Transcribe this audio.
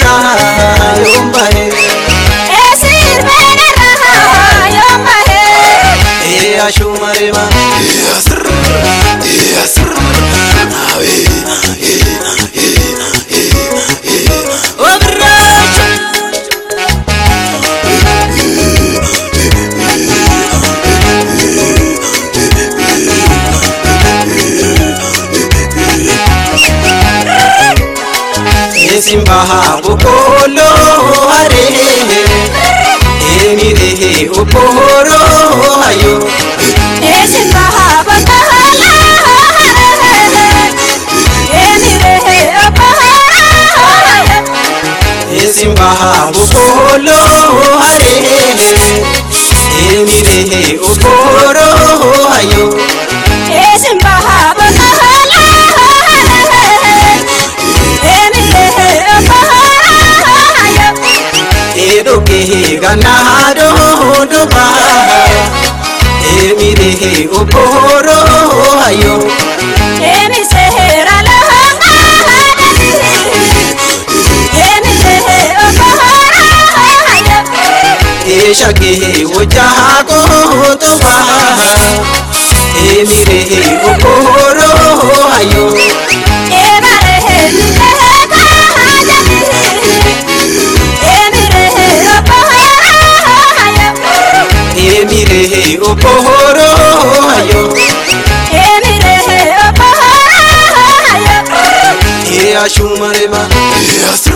ra simbaha bokolo are emi rehe oporo ayo e simbaha bakala emi rehe oporo নাহার হনুমা এমি রেহে উপর আয়ো এমি সেহেরা shage oja ko to ba emi re okoro ayo ayoaumaremaas